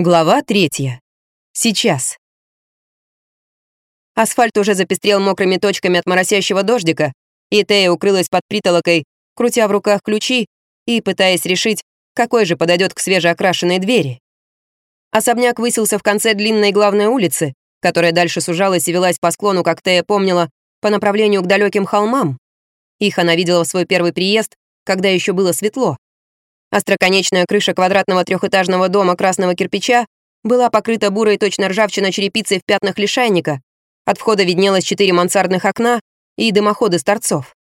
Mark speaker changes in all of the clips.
Speaker 1: Глава третья. Сейчас. Асфальт уже запестрел мокрыми точками от моросящего дождика, и Тея укрылась под притолокой, крутя в руках ключи и пытаясь решить, какой же подойдет к свежеокрашенной двери. Особняк высился в конце длинной главной улицы, которая дальше сужалась и велась по склону, как Тея помнила, по направлению к далеким холмам. Их она видела в свой первый приезд, когда еще было светло. Остроконечная крыша квадратного трехэтажного дома красного кирпича была покрыта бурой точно ржавчина черепицей в пятнах лишайника. От входа виднелось четыре мансардных окна и дымоходы с торцов.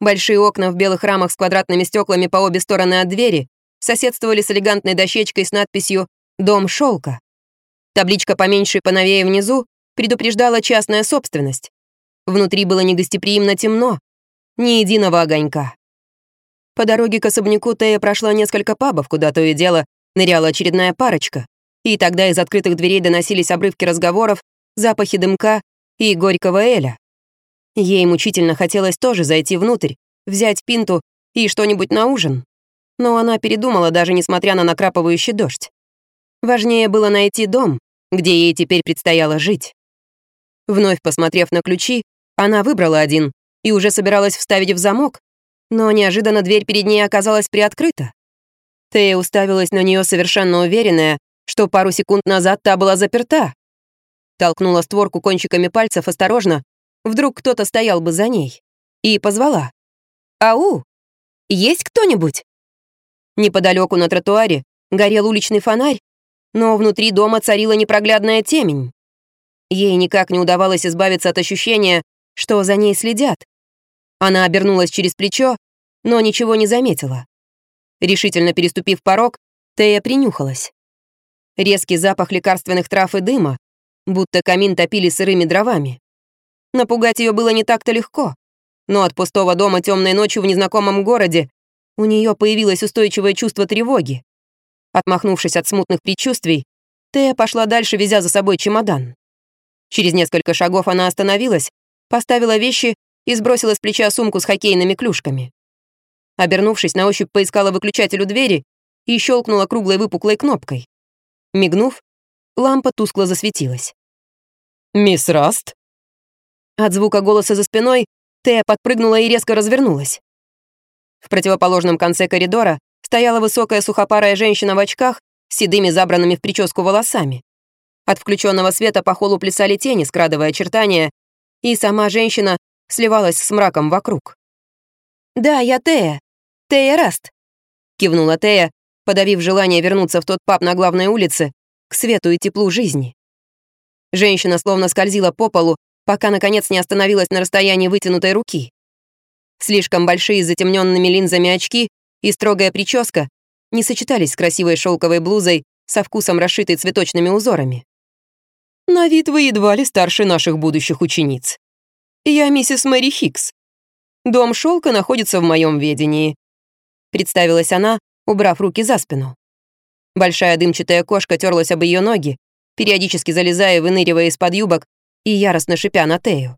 Speaker 1: Большие окна в белых рамах с квадратными стеклами по обе стороны от двери соседствовали с элегантной дощечкой с надписью «Дом шелка». Табличка поменьше и поновее внизу предупреждала частная собственность. Внутри было негостеприимно темно, ни единого огонька. По дороге к особняку Тея прошла несколько пабов, куда то и дело ныряла очередная парочка. И тогда из открытых дверей доносились обрывки разговоров, запахи дымка и горького эля. Ей мучительно хотелось тоже зайти внутрь, взять пинту и что-нибудь на ужин. Но она передумала, даже несмотря на накрапывающий дождь. Важнее было найти дом, где ей теперь предстояло жить. Вновь посмотрев на ключи, она выбрала один и уже собиралась вставить в замок, но неожиданно дверь перед ней оказалась приоткрыта. Тея уставилась на нее совершенно уверенная, что пару секунд назад та была заперта. Толкнула створку кончиками пальцев осторожно, вдруг кто-то стоял бы за ней, и позвала. «Ау! Есть кто-нибудь?» Неподалеку на тротуаре горел уличный фонарь, но внутри дома царила непроглядная темень. Ей никак не удавалось избавиться от ощущения, что за ней следят. Она обернулась через плечо, но ничего не заметила. Решительно переступив порог, Тея принюхалась. Резкий запах лекарственных трав и дыма, будто камин топили сырыми дровами. Напугать ее было не так-то легко, но от пустого дома темной ночью в незнакомом городе у нее появилось устойчивое чувство тревоги. Отмахнувшись от смутных предчувствий, Тея пошла дальше, везя за собой чемодан. Через несколько шагов она остановилась, поставила вещи и сбросила с плеча сумку с хоккейными клюшками. Обернувшись, на ощупь поискала выключатель у двери и щелкнула круглой выпуклой кнопкой. Мигнув, лампа тускло засветилась.
Speaker 2: «Мисс Раст?»
Speaker 1: От звука голоса за спиной Тея подпрыгнула и резко развернулась. В противоположном конце коридора стояла высокая сухопарая женщина в очках с седыми забранными в прическу волосами. От включенного света по холу плясали тени, скрадывая очертания, и сама женщина сливалась с мраком вокруг. «Да, я Тея. Тея Раст», — кивнула Тея, подавив желание вернуться в тот паб на главной улице, к свету и теплу жизни. Женщина словно скользила по полу, пока, наконец, не остановилась на расстоянии вытянутой руки. Слишком большие с затемненными линзами очки и строгая прическа не сочетались с красивой шелковой блузой со вкусом расшитой цветочными узорами. «На вид вы едва ли старше наших будущих учениц», «Я миссис Мэри Хикс. Дом шелка находится в моем ведении», — представилась она, убрав руки за спину. Большая дымчатая кошка терлась об ее ноги, периодически залезая и выныривая из-под юбок и яростно шипя на Тею.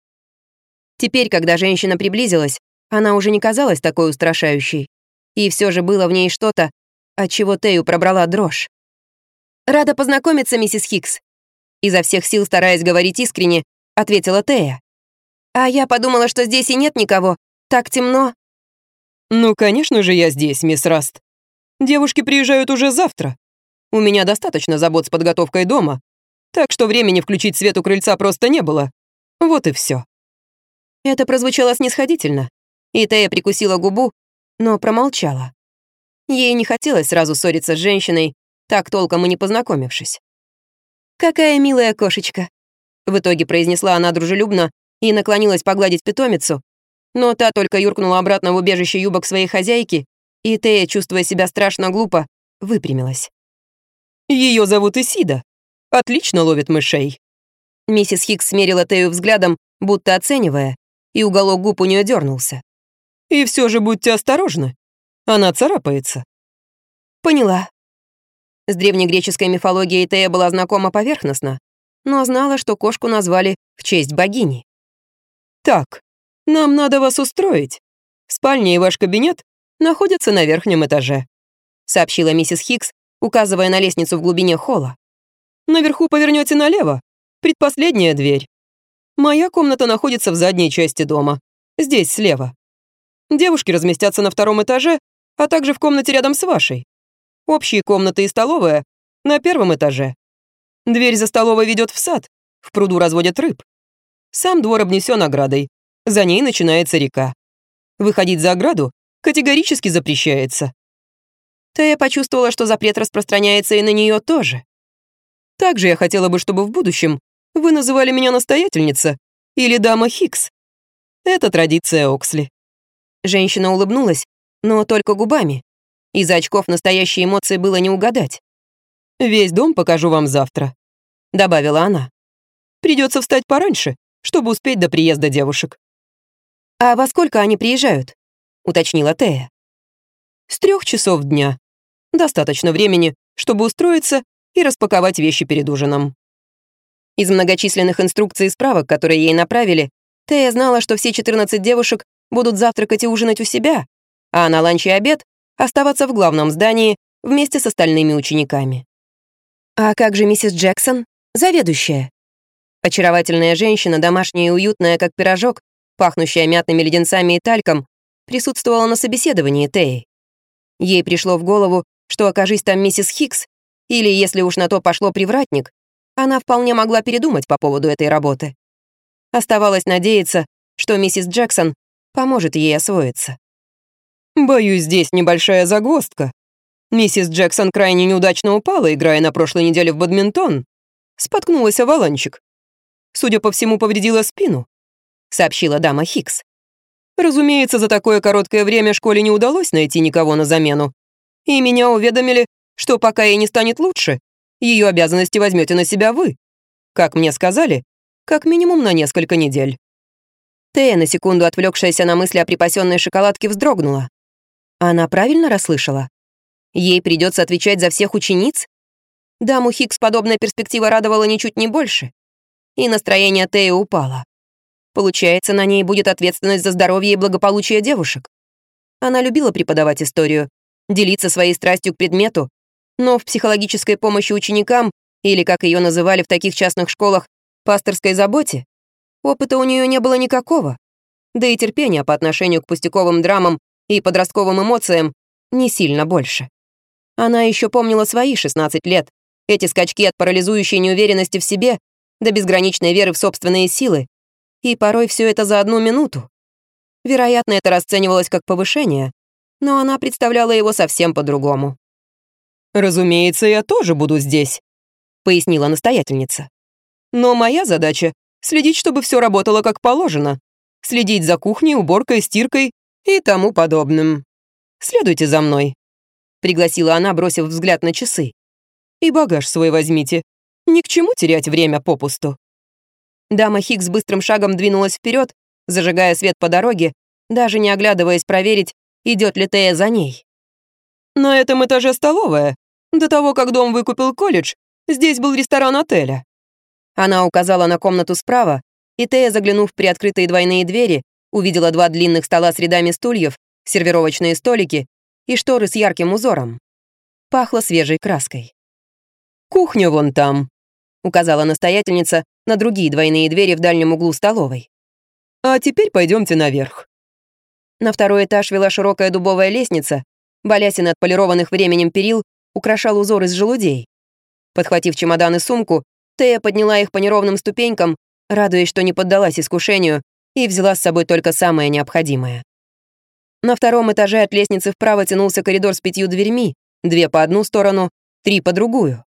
Speaker 1: Теперь, когда женщина приблизилась, она уже не казалась такой устрашающей, и все же было в ней что-то, от чего Тею пробрала дрожь. «Рада познакомиться, миссис Хикс», изо всех сил стараясь говорить искренне, ответила Тея. А я подумала, что здесь и нет никого. Так темно.
Speaker 2: Ну, конечно же, я здесь, мисс Раст. Девушки приезжают уже завтра. У меня достаточно забот с подготовкой дома, так что времени включить свет у крыльца просто не было. Вот и все.
Speaker 1: Это прозвучало снисходительно, и Тея прикусила губу, но промолчала. Ей не хотелось сразу ссориться с женщиной, так толком и не познакомившись. «Какая милая кошечка», — в итоге произнесла она дружелюбно, и наклонилась погладить питомицу, но та только юркнула обратно в убежище юбок своей хозяйки, и Тея, чувствуя себя страшно глупо, выпрямилась.
Speaker 2: Ее зовут Исида. Отлично ловит мышей».
Speaker 1: Миссис Хикс смерила Тею взглядом, будто оценивая, и уголок губ у нее дернулся.
Speaker 2: «И все же будьте осторожны. Она царапается».
Speaker 1: «Поняла». С древнегреческой мифологией Тея была знакома поверхностно, но знала, что кошку назвали в честь богини.
Speaker 2: «Так, нам надо вас устроить. Спальня и ваш кабинет находятся на верхнем этаже», сообщила миссис Хикс,
Speaker 1: указывая на лестницу в глубине холла.
Speaker 2: «Наверху повернете налево. Предпоследняя дверь. Моя комната находится в задней части дома. Здесь, слева. Девушки разместятся на втором этаже, а также в комнате рядом с вашей. Общие комнаты и столовая на первом этаже. Дверь за столовой ведет в сад, в пруду разводят рыб. Сам двор обнесен оградой, за ней начинается река. Выходить за ограду категорически запрещается.
Speaker 1: Тея почувствовала, что запрет распространяется и на нее тоже.
Speaker 2: Также я хотела бы, чтобы в будущем вы называли меня настоятельница или дама Хикс. Это традиция Оксли.
Speaker 1: Женщина улыбнулась, но только губами. Из-за очков настоящие эмоции было не угадать.
Speaker 2: «Весь дом покажу вам завтра», — добавила она. «Придется встать пораньше, чтобы успеть до приезда девушек».
Speaker 1: «А во сколько они приезжают?» — уточнила Тея.
Speaker 2: «С трех часов дня. Достаточно времени, чтобы устроиться и распаковать вещи перед ужином».
Speaker 1: Из многочисленных инструкций и справок, которые ей направили, Тея знала, что все 14 девушек будут завтракать и ужинать у себя, а на ланч и обед оставаться в главном здании вместе с остальными учениками. «А как же миссис Джексон, заведующая?» Очаровательная женщина, домашняя и уютная, как пирожок, пахнущая мятными леденцами и тальком, присутствовала на собеседовании Теи. Ей пришло в голову, что окажись там миссис Хикс, или, если уж на то пошло привратник, она вполне могла передумать по поводу этой работы. Оставалось надеяться, что миссис Джексон поможет ей освоиться.
Speaker 2: «Боюсь, здесь небольшая загвоздка. Миссис Джексон крайне неудачно упала, играя на прошлой неделе в бадминтон. Споткнулась о валанчик. Судя по всему, повредила спину», — сообщила дама Хикс. «Разумеется, за такое короткое время школе не удалось найти никого на замену. И меня уведомили, что пока ей не станет лучше, ее обязанности возьмете на себя вы. Как мне сказали, как минимум на несколько недель».
Speaker 1: Тея, на секунду отвлекшаяся на мысли о припасенной шоколадке, вздрогнула. Она правильно расслышала? Ей придется отвечать за всех учениц? Даму Хикс подобная перспектива радовала ничуть не больше. И настроение Теи упало. Получается, на ней будет ответственность за здоровье и благополучие девушек. Она любила преподавать историю, делиться своей страстью к предмету, но в психологической помощи ученикам, или, как ее называли в таких частных школах, пасторской заботе, опыта у нее не было никакого. Да и терпения по отношению к пустяковым драмам и подростковым эмоциям не сильно больше. Она еще помнила свои 16 лет, эти скачки от парализующей неуверенности в себе до безграничной веры в собственные силы, и порой все это за одну минуту. Вероятно, это расценивалось как повышение, но она представляла его совсем по-другому.
Speaker 2: «Разумеется, я тоже буду здесь», — пояснила настоятельница. «Но моя задача — следить, чтобы все работало как положено, следить за кухней, уборкой, стиркой и тому подобным. Следуйте за мной», — пригласила она, бросив взгляд на часы. «И багаж свой возьмите. Ни к чему терять время попусту».
Speaker 1: Дама Хикс быстрым шагом двинулась вперед, зажигая свет по дороге, даже не оглядываясь проверить, идет ли Тея за ней.
Speaker 2: «На этом этаже столовая. До того, как дом выкупил колледж, здесь был ресторан отеля».
Speaker 1: Она указала на комнату справа, и Тея, заглянув в приоткрытые двойные двери, увидела два длинных стола с рядами стульев, сервировочные столики и шторы с ярким узором. Пахло свежей краской.
Speaker 2: «Кухня вон там», — указала настоятельница на другие двойные двери в дальнем углу столовой. «А теперь пойдемте наверх».
Speaker 1: На второй этаж вела широкая дубовая лестница, балясин от полированных временем перил украшал узор из желудей. Подхватив чемодан и сумку, Тея подняла их по неровным ступенькам, радуясь, что не поддалась искушению, и взяла с собой только самое необходимое. На втором этаже от лестницы вправо тянулся коридор с пятью дверьми, две по одну сторону, три по другую.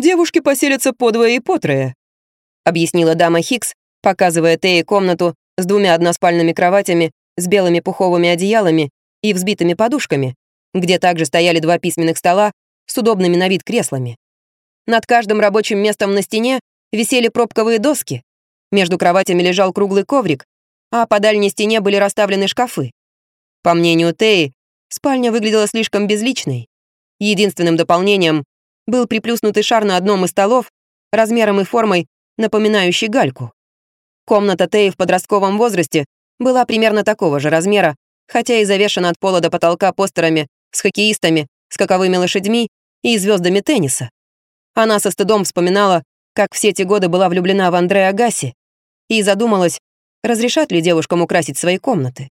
Speaker 2: «Девушки поселятся по двое и по трое», — объяснила дама Хикс, показывая Тее комнату с двумя односпальными кроватями, с белыми пуховыми одеялами и взбитыми подушками, где также стояли два письменных стола с удобными на вид креслами. Над каждым рабочим местом на стене висели пробковые доски, между кроватями лежал круглый коврик, а по дальней стене были расставлены шкафы. По мнению Теи, спальня выглядела слишком безличной. Единственным дополнением был приплюснутый шар на одном из столов, размером и формой, напоминающий гальку. Комната Теи в подростковом возрасте была примерно такого же размера, хотя и завешена от пола до потолка постерами с хоккеистами, скаковыми лошадьми
Speaker 1: и звездами тенниса. Она со стыдом вспоминала, как все эти годы была влюблена в Андреа Гасси, и задумалась, разрешат ли девушкам украсить свои комнаты.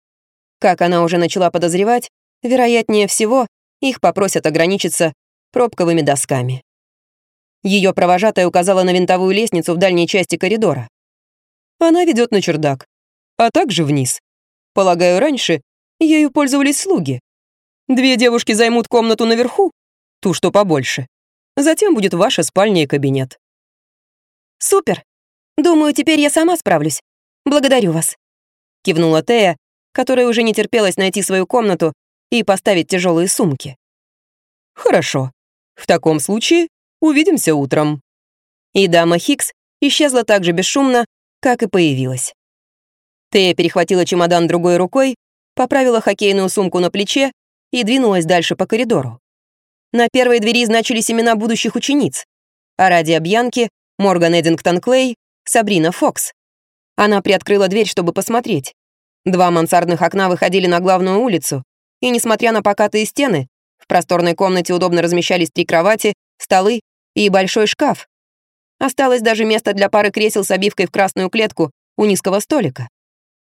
Speaker 1: Как она уже начала подозревать, вероятнее всего, их попросят ограничиться пробковыми досками. Ее провожатая указала на винтовую лестницу в дальней части коридора. Она ведет на чердак, а также вниз. Полагаю, раньше ею пользовались слуги. Две девушки займут комнату наверху, ту, что побольше. Затем будет ваша спальня и кабинет.
Speaker 2: Супер. Думаю, теперь я сама справлюсь. Благодарю вас.
Speaker 1: Кивнула Тея, которая уже не терпелась найти свою комнату и поставить тяжелые сумки. Хорошо. В таком случае увидимся утром. И дама Хикс исчезла так же бесшумно, как и появилась. Тея перехватила чемодан другой рукой, поправила хоккейную сумку на плече и двинулась дальше по коридору. На первой двери значились имена будущих учениц. Арадия Бьянки, Морган Эдингтон Клей, Сабрина Фокс. Она приоткрыла дверь, чтобы посмотреть. Два мансардных окна выходили на главную улицу, и, несмотря на покатые стены, в просторной комнате удобно размещались три кровати, столы и большой шкаф. Осталось даже место для пары кресел с обивкой в красную клетку у низкого столика.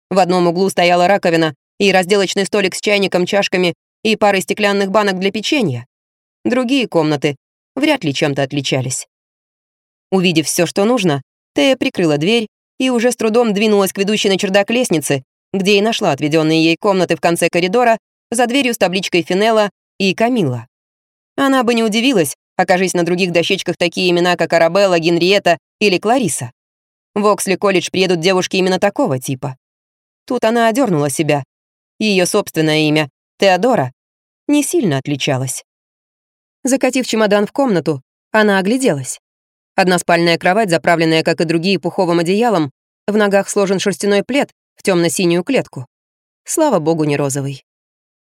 Speaker 1: В одном углу стояла раковина и разделочный столик с чайником, чашками и парой стеклянных банок для печенья. Другие комнаты вряд ли чем-то отличались. Увидев все, что нужно, Тея прикрыла дверь и уже с трудом двинулась к ведущей на чердак лестницы, где и нашла отведенные ей комнаты в конце коридора за дверью с табличкой Финелла и Камила. Она бы не удивилась, окажись на других дощечках такие имена, как Арабелла, Генриетта или Клариса. В Оксли-колледж приедут девушки именно такого типа. Тут она одернула себя. Ее собственное имя, Теодора, не сильно отличалось. Закатив чемодан в комнату, она огляделась. Односпальная кровать, заправленная, как и другие, пуховым одеялом, в ногах сложен шерстяной плед в темно синюю клетку. Слава богу, не розовый.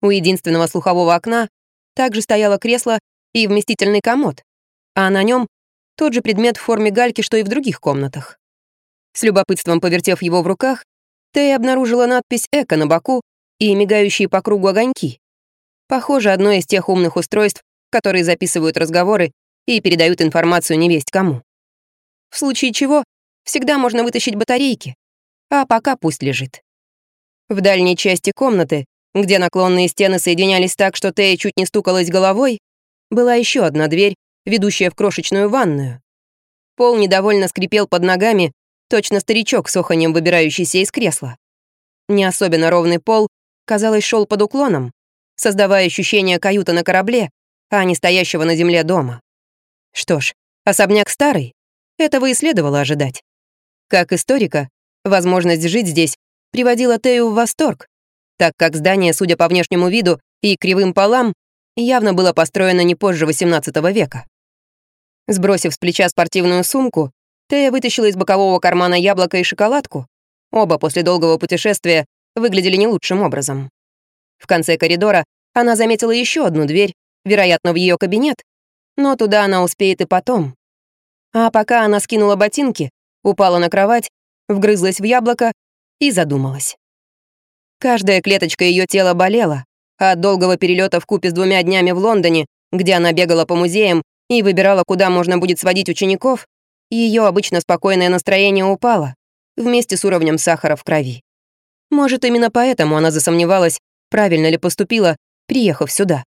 Speaker 1: У единственного слухового окна также стояло кресло и вместительный комод, а на нем тот же предмет в форме гальки, что и в других комнатах. С любопытством повертев его в руках, Тея обнаружила надпись «Эко» на боку и мигающие по кругу огоньки. Похоже, одно из тех умных устройств, которые записывают разговоры и передают информацию невесть кому. В случае чего, всегда можно вытащить батарейки, а пока пусть лежит. В дальней части комнаты, где наклонные стены соединялись так, что Тея чуть не стукалась головой, была еще одна дверь, ведущая в крошечную ванную. Пол недовольно скрипел под ногами, точно старичок с оханем, выбирающийся из кресла. Не особенно ровный пол, казалось, шел под уклоном, создавая ощущение каюта на корабле, а не стоящего на земле дома. Что ж, особняк старый, этого и следовало ожидать. Как историка, возможность жить здесь приводила Тею в восторг, так как здание, судя по внешнему виду и кривым полам, явно было построено не позже XVIII века. Сбросив с плеча спортивную сумку, Тея вытащила из бокового кармана яблоко и шоколадку. Оба после долгого путешествия выглядели не лучшим образом. В конце коридора она заметила еще одну дверь, вероятно, в ее кабинет, но туда она успеет и потом. А пока она скинула ботинки, упала на кровать, вгрызлась в яблоко и задумалась. Каждая клеточка ее тела болела, а от долгого перелета в купе с двумя днями в Лондоне, где она бегала по музеям и выбирала, куда можно будет сводить учеников, ее обычно спокойное настроение упало вместе с уровнем сахара в крови. Может, именно поэтому она засомневалась, правильно ли поступила, приехав сюда.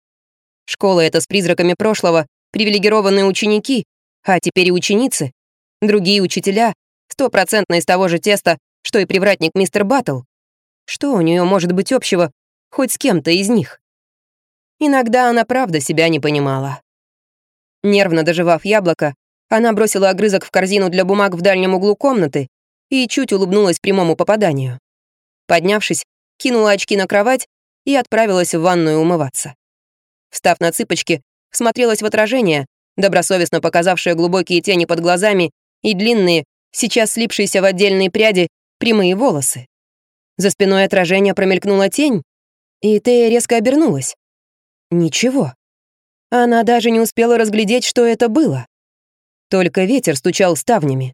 Speaker 1: Школа эта с призраками прошлого, привилегированные ученики, а теперь и ученицы, другие учителя, стопроцентно из того же теста, что и привратник мистер Баттл. Что у нее может быть общего хоть с кем-то из них? Иногда она правда себя не понимала. Нервно доживав яблоко, она бросила огрызок в корзину для бумаг в дальнем углу комнаты и чуть улыбнулась прямому попаданию. Поднявшись, кинула очки на кровать и отправилась в ванную умываться. Встав на цыпочки, смотрелась в отражение, добросовестно показавшее глубокие тени под глазами и длинные, сейчас слипшиеся в отдельные пряди, прямые волосы. За спиной отражения промелькнула тень, и Тея резко обернулась. Ничего. Она даже не успела разглядеть, что это было. Только ветер стучал ставнями.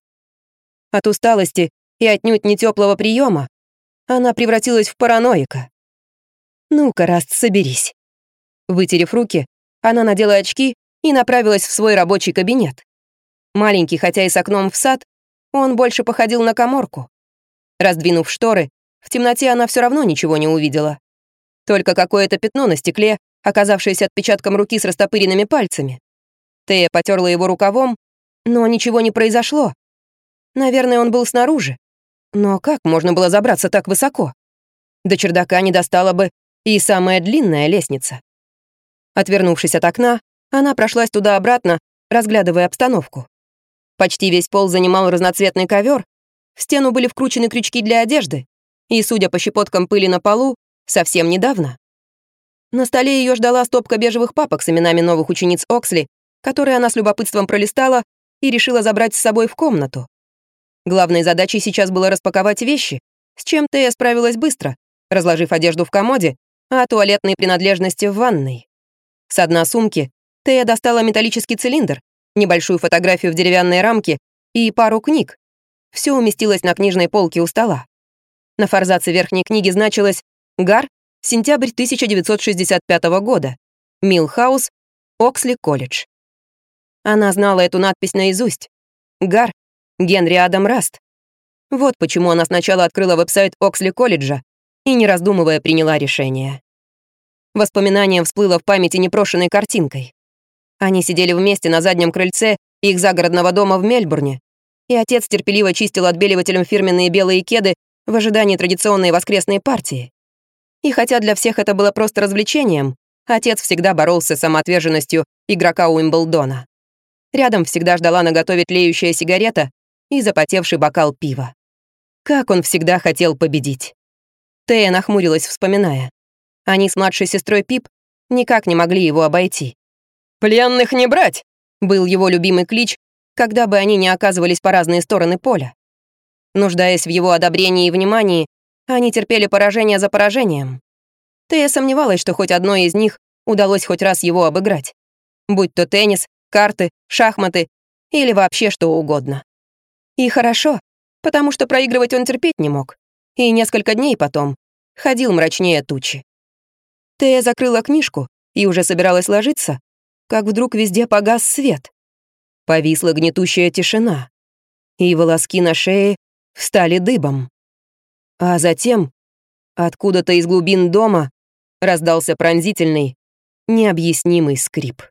Speaker 1: От усталости и отнюдь не теплого приема она превратилась в параноика. «Ну-ка, Раст, соберись». Вытерев руки, она надела очки и направилась в свой рабочий кабинет. Маленький, хотя и с окном в сад, он больше походил на коморку. Раздвинув шторы, в темноте она все равно ничего не увидела. Только какое-то пятно на стекле, оказавшееся отпечатком руки с растопыренными пальцами. Тея потерла его рукавом, но ничего не произошло. Наверное, он был снаружи. Но как можно было забраться так высоко? До чердака не достала бы и самая длинная лестница. Отвернувшись от окна, она прошлась туда-обратно, разглядывая обстановку. Почти весь пол занимал разноцветный ковер, в стену были вкручены крючки для одежды, и, судя по щепоткам пыли на полу, совсем недавно. На столе ее ждала стопка бежевых папок с именами новых учениц Оксли, которые она с любопытством пролистала и решила забрать с собой в комнату. Главной задачей сейчас было распаковать вещи, с чем Тея справилась быстро, разложив одежду в комоде, а туалетные принадлежности в ванной. С дна сумки Тея достала металлический цилиндр, небольшую фотографию в деревянной рамке и пару книг. Все уместилось на книжной полке у стола. На форзаце верхней книги значилось «Гар, сентябрь 1965 года. Милхаус, Оксли колледж». Она знала эту надпись наизусть. «Гар, Генри Адам Раст». Вот почему она сначала открыла веб-сайт Оксли колледжа и, не раздумывая, приняла решение. Воспоминание всплыло в памяти непрошенной картинкой. Они сидели вместе на заднем крыльце их загородного дома в Мельбурне, и отец терпеливо чистил отбеливателем фирменные белые кеды в ожидании традиционной воскресной партии. И хотя для всех это было просто развлечением, отец всегда боролся с самоотверженностью игрока Уимблдона. Рядом всегда ждала наготове тлеющая сигарета и запотевший бокал пива. Как он всегда хотел победить. Тея нахмурилась, вспоминая. Они с младшей сестрой Пип никак не могли его обойти. «Пленных не брать!» был его любимый клич, когда бы они не оказывались по разные стороны поля. Нуждаясь в его одобрении и внимании, они терпели поражение за поражением. Тея сомневалась, что хоть одной из них удалось хоть раз его обыграть. Будь то теннис, карты, шахматы или вообще что угодно. И хорошо, потому что проигрывать он терпеть не мог. И несколько дней потом ходил мрачнее тучи. Тея закрыла книжку и уже собиралась ложиться, как вдруг везде погас свет. Повисла гнетущая тишина, и волоски на шее встали дыбом. А затем откуда-то из глубин дома раздался пронзительный, необъяснимый скрип.